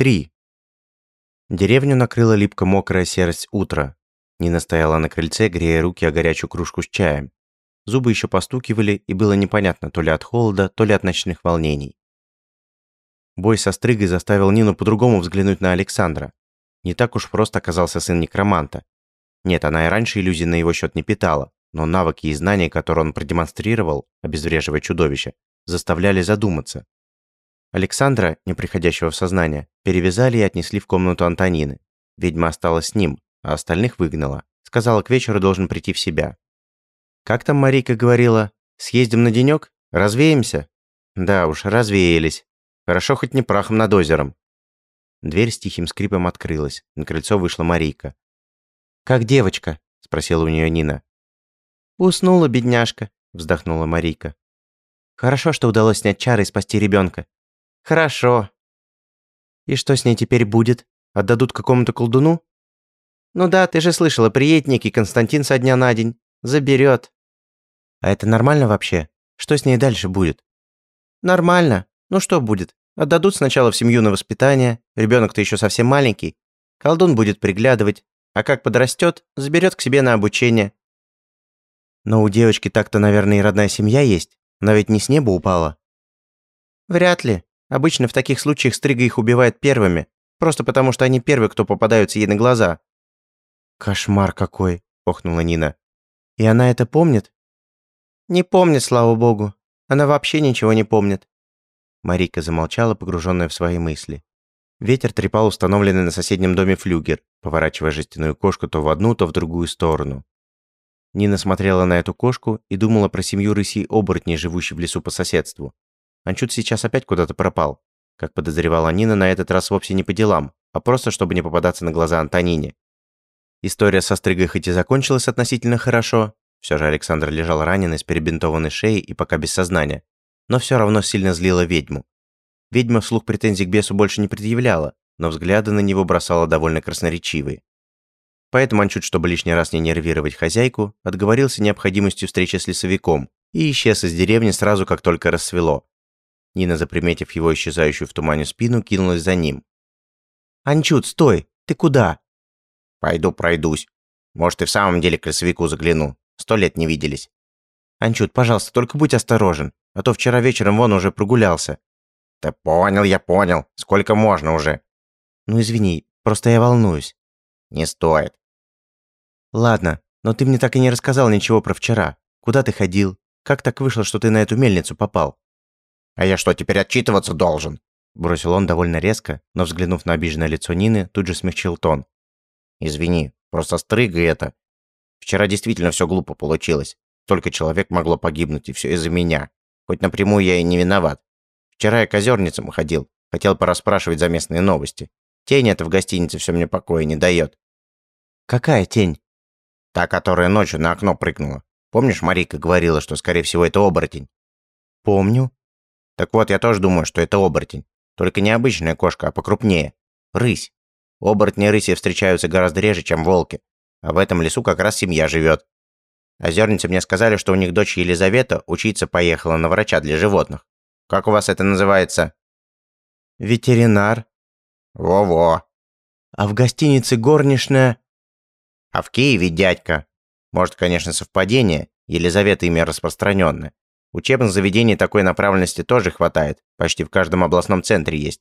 3. Деревню накрыла липко-мокрая серость утра. Нина стояла на крыльце, грея руки о горячую кружку с чаем. Зубы еще постукивали, и было непонятно то ли от холода, то ли от ночных волнений. Бой со стригой заставил Нину по-другому взглянуть на Александра. Не так уж просто оказался сын некроманта. Нет, она и раньше иллюзий на его счет не питала, но навыки и знания, которые он продемонстрировал, обезвреживая чудовище, заставляли задуматься. Александра, не приходящего в сознание, перевязали и отнесли в комнату Антонины. Ведьма осталась с ним, а остальных выгнала. Сказала, к вечеру должен прийти в себя. «Как там Марика говорила? Съездим на денек? Развеемся?» «Да уж, развеялись. Хорошо хоть не прахом над озером». Дверь с тихим скрипом открылась. На крыльцо вышла Марийка. «Как девочка?» – спросила у нее Нина. «Уснула, бедняжка», – вздохнула Марийка. «Хорошо, что удалось снять чары и спасти ребенка. Хорошо. И что с ней теперь будет? Отдадут какому-то колдуну? Ну да, ты же слышала, приедет некий Константин со дня на день. Заберет. А это нормально вообще? Что с ней дальше будет? Нормально. Ну что будет? Отдадут сначала в семью на воспитание, ребенок-то еще совсем маленький. Колдун будет приглядывать, а как подрастет, заберет к себе на обучение. Но у девочки так-то, наверное, и родная семья есть. Она ведь не с неба упала. Вряд ли. Обычно в таких случаях Стрига их убивает первыми, просто потому что они первые, кто попадаются ей на глаза. «Кошмар какой!» – охнула Нина. «И она это помнит?» «Не помнит, слава богу. Она вообще ничего не помнит». Марика замолчала, погруженная в свои мысли. Ветер трепал установленный на соседнем доме флюгер, поворачивая жестяную кошку то в одну, то в другую сторону. Нина смотрела на эту кошку и думала про семью рысей-оборотней, живущей в лесу по соседству. Анчут сейчас опять куда-то пропал. Как подозревала Нина, на этот раз вовсе не по делам, а просто чтобы не попадаться на глаза Антонине. История со стригой хоть и закончилась относительно хорошо, все же Александр лежал раненый с перебинтованной шеей и пока без сознания, но все равно сильно злила ведьму. Ведьма вслух претензий к бесу больше не предъявляла, но взгляды на него бросала довольно красноречивые. Поэтому Анчут, чтобы лишний раз не нервировать хозяйку, отговорился необходимостью встречи с лесовиком и исчез из деревни сразу, как только рассвело. Нина, заприметив его исчезающую в тумане спину, кинулась за ним. «Анчут, стой! Ты куда?» «Пойду пройдусь. Может, и в самом деле к лесовику загляну. Сто лет не виделись». «Анчут, пожалуйста, только будь осторожен, а то вчера вечером вон уже прогулялся». «Да понял я, понял. Сколько можно уже?» «Ну извини, просто я волнуюсь». «Не стоит». «Ладно, но ты мне так и не рассказал ничего про вчера. Куда ты ходил? Как так вышло, что ты на эту мельницу попал?» А я что, теперь отчитываться должен?» Бросил он довольно резко, но, взглянув на обиженное лицо Нины, тут же смягчил тон. «Извини, просто стрыга это. Вчера действительно все глупо получилось. Только человек могло погибнуть, и все из-за меня. Хоть напрямую я и не виноват. Вчера я к озерницам ходил, хотел порасспрашивать за местные новости. Тень эта в гостинице все мне покоя не дает». «Какая тень?» «Та, которая ночью на окно прыгнула. Помнишь, Марика говорила, что, скорее всего, это оборотень?» «Помню. Так вот, я тоже думаю, что это оборотень. Только не обычная кошка, а покрупнее. Рысь. Оборотни и рыси встречаются гораздо реже, чем волки. А в этом лесу как раз семья живет. Озерницы мне сказали, что у них дочь Елизавета учиться поехала на врача для животных. Как у вас это называется? Ветеринар. Во-во. А в гостинице горничная... А в Киеве дядька. Может, конечно, совпадение. Елизавета имя распространенное. Учебных заведений такой направленности тоже хватает, почти в каждом областном центре есть.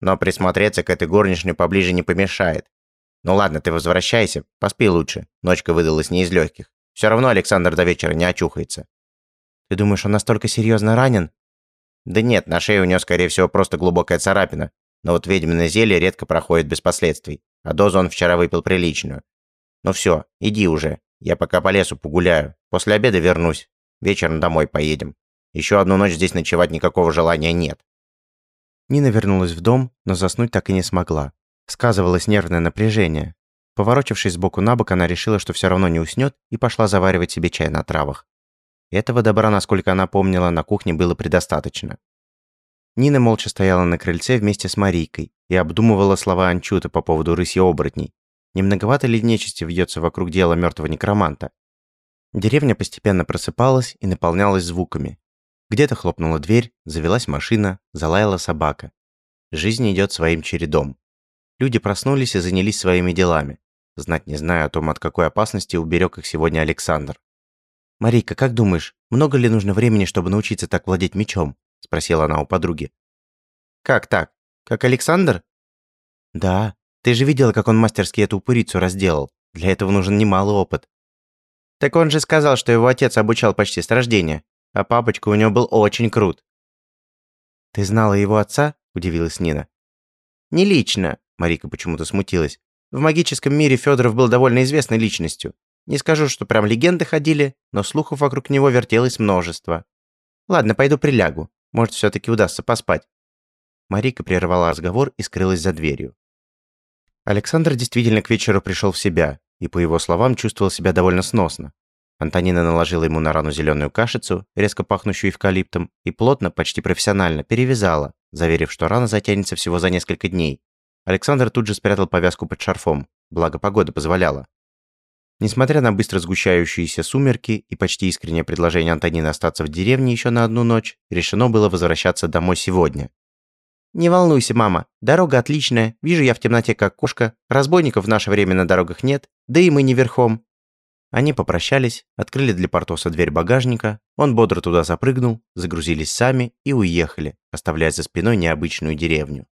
Но присмотреться к этой горничной поближе не помешает. Ну ладно, ты возвращайся, поспи лучше. Ночка выдалась не из легких. Все равно Александр до вечера не очухается. Ты думаешь, он настолько серьезно ранен? Да нет, на шее у него, скорее всего, просто глубокая царапина. Но вот ведьминое зелье редко проходит без последствий. А дозу он вчера выпил приличную. Ну все, иди уже. Я пока по лесу погуляю. После обеда вернусь. Вечером домой поедем. Еще одну ночь здесь ночевать никакого желания нет». Нина вернулась в дом, но заснуть так и не смогла. Сказывалось нервное напряжение. Поворочившись сбоку на бок, она решила, что все равно не уснет, и пошла заваривать себе чай на травах. Этого добра, насколько она помнила, на кухне было предостаточно. Нина молча стояла на крыльце вместе с Марийкой и обдумывала слова Анчута по поводу рыси-оборотней. Не многовато ли нечисти вьется вокруг дела мертвого некроманта? Деревня постепенно просыпалась и наполнялась звуками. Где-то хлопнула дверь, завелась машина, залаяла собака. Жизнь идет своим чередом. Люди проснулись и занялись своими делами, знать не зная о том, от какой опасности уберег их сегодня Александр. «Марийка, как думаешь, много ли нужно времени, чтобы научиться так владеть мечом?» – спросила она у подруги. «Как так? Как Александр?» «Да. Ты же видела, как он мастерски эту упырицу разделал. Для этого нужен немалый опыт». «Так он же сказал, что его отец обучал почти с рождения, а папочка у него был очень крут». «Ты знала его отца?» – удивилась Нина. «Не лично», – Марика почему-то смутилась. «В магическом мире Федоров был довольно известной личностью. Не скажу, что прям легенды ходили, но слухов вокруг него вертелось множество. Ладно, пойду прилягу. Может, все-таки удастся поспать. Марика прервала разговор и скрылась за дверью. Александр действительно к вечеру пришел в себя и, по его словам, чувствовал себя довольно сносно. Антонина наложила ему на рану зеленую кашицу, резко пахнущую эвкалиптом, и плотно, почти профессионально, перевязала, заверив, что рана затянется всего за несколько дней. Александр тут же спрятал повязку под шарфом, благо погода позволяла. Несмотря на быстро сгущающиеся сумерки и почти искреннее предложение Антонины остаться в деревне еще на одну ночь, решено было возвращаться домой сегодня. «Не волнуйся, мама, дорога отличная, вижу я в темноте как кошка, разбойников в наше время на дорогах нет, да и мы не верхом». Они попрощались, открыли для Портоса дверь багажника, он бодро туда запрыгнул, загрузились сами и уехали, оставляя за спиной необычную деревню.